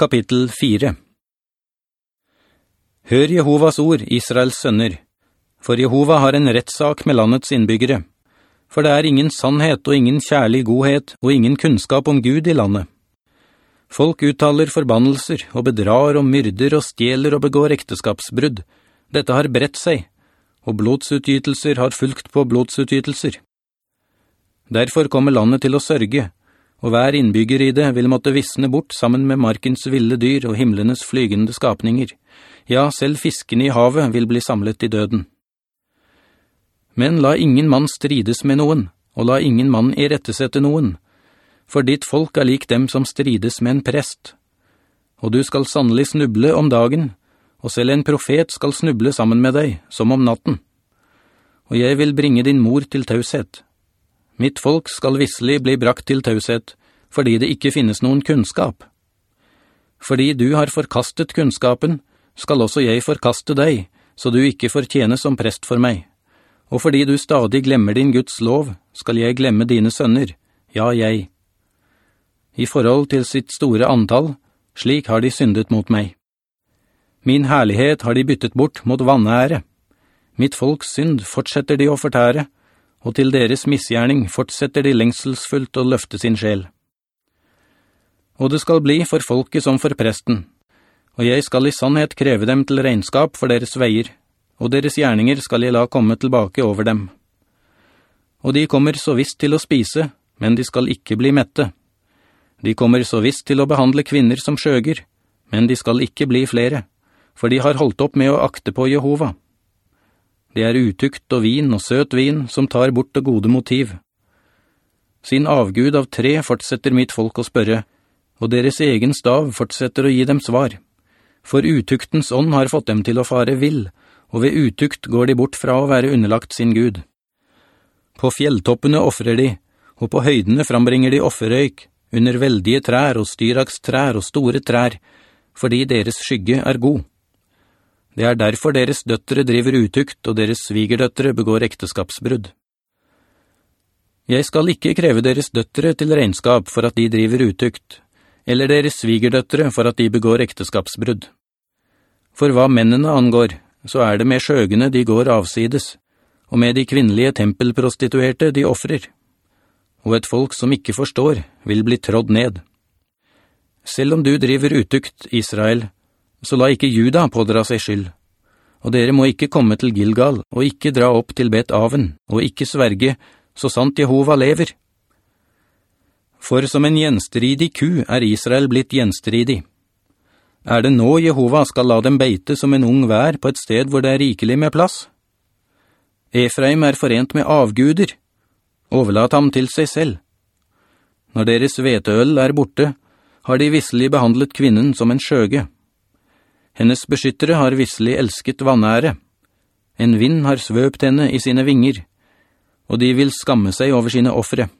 Kapittel 4 Hør Jehovas ord, Israels sønner, for Jehova har en rettsak med landets innbyggere, for det er ingen sannhet og ingen kjærlig godhet og ingen kunnskap om Gud i landet. Folk uttaler forbannelser og bedrar og myrder og stjeler og begår ekteskapsbrudd. Dette har brett seg, og blodsutgytelser har fulgt på blodsutgytelser. Derfor kommer landet til å sørge, og hver innbygger i det vil måtte visne bort sammen med markens ville dyr og himlenes flygende skapninger. Ja, selv fiskene i havet vil bli samlet i døden. Men la ingen mann strides med noen, og la ingen mann i rettesette noen, for ditt folk er lik dem som strides med en prest. Og du skal sannelig snuble om dagen, og selv en profet skal snuble sammen med deg, som om natten. Og jeg vil bringe din mor til taushet. Mitt folk skal visselig bli brakt til taushet, fordi det ikke finnes noen kunnskap. Fordi du har forkastet kunnskapen, skal også jeg forkaste deg, så du ikke fortjener som prest for meg. Og fordi du stadig glemmer din Guds lov, skal jeg glemme dine sønner, ja, jeg. I forhold til sitt store antall, slik har de syndet mot meg. Min herlighet har de byttet bort mot vannære. Mitt folks synd fortsetter de å fortære, og til deres misgjerning fortsetter de lengselsfullt å løfte sin sjel. Og det skal bli for folket som for presten, og jeg skal i sannhet kreve dem til regnskap for deres veier, og deres gjerninger skal jeg la komme tilbake over dem. Og de kommer så visst til å spise, men de skal ikke bli mette. De kommer så visst til å behandle kvinner som skjøger, men de skal ikke bli flere, for de har holdt opp med å akte på Jehova. Det er utukt og vin og søt vin som tar bort det gode motiv. Sin avgud av tre fortsetter mitt folk å spørre, og deres egen stav fortsetter å gi dem svar. For utuktens ånd har fått dem til å fare vill, og ved utukt går de bort fra å være underlagt sin Gud. På fjelltoppene offrer de, og på høydene frambringer de offerøyk, under veldige trær og styrakstrær og store trær, fordi deres skygge er god. Det er derfor deres døttere driver utukt, og deres svigerdøttere begår ekteskapsbrudd. Jeg skal ikke kreve deres døttere til regnskap for at de driver utukt, eller deres svigerdøttere for at de begår ekteskapsbrudd. For hva mennene angår, så er det med sjøgene de går avsides, og med de kvinnelige tempelprostituerte de offrer. Og et folk som ikke forstår, vil bli trådd ned. Selv om du driver utukt, Israel, så la ikke juda pådra seg skyld. Og dere må ikke komme til Gilgal, og ikke dra opp til Bet-Aven, og ikke sverge, så sant Jehova lever. For som en gjenstridig ku er Israel blitt gjenstridig. Er det nå Jehova skal la dem beite som en ung vær på et sted hvor det er rikelig med plass? Efraim er forent med avguder. Overlat ham til seg selv. Når deres veteøl er borte, har de visselig behandlet kvinnen som en skjøge. Hennes beskyttere har visselig elsket vannære. En vind har svøpt henne i sine vinger, og de vil skamme seg over sine offre.